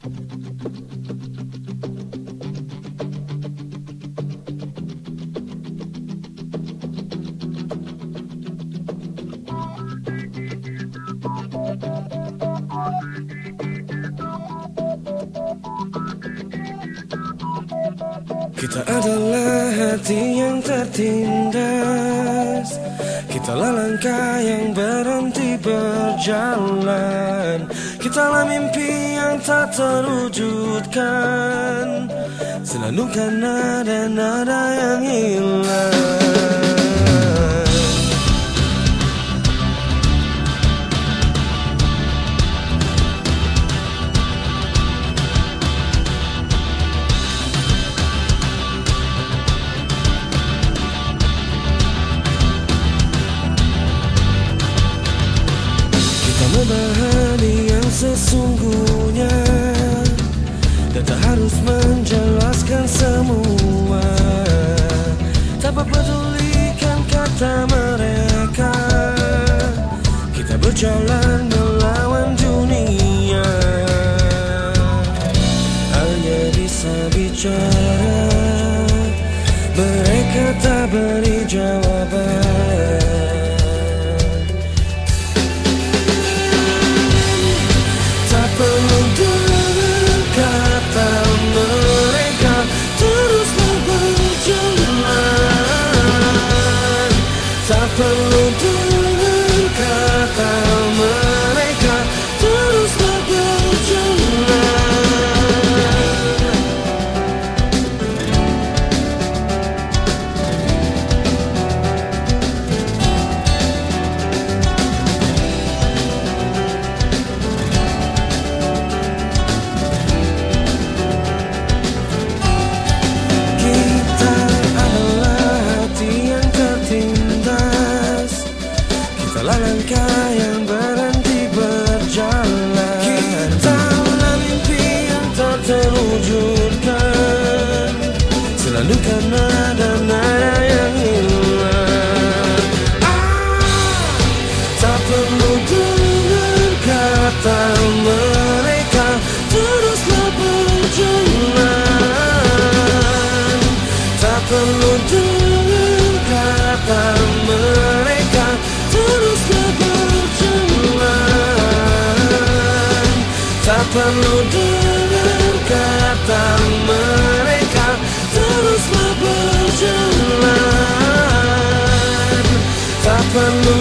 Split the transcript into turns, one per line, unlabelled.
Kita adalah hati yang tertindas Kitalah langkah yang berhenti berjalan. Kitalah mimpi yang tak terwujudkan. Senandungkan nada-nada yang hilang memahami yang sesungguhnya Dan tak harus menjelaskan semua. Tak pedulikan kata mereka. Kita berjalan melawan dunia. Hanya bisa bicara. Mereka tak beri jawaban perlu dengar kata mereka. Teruslah berjalan. Tak perlu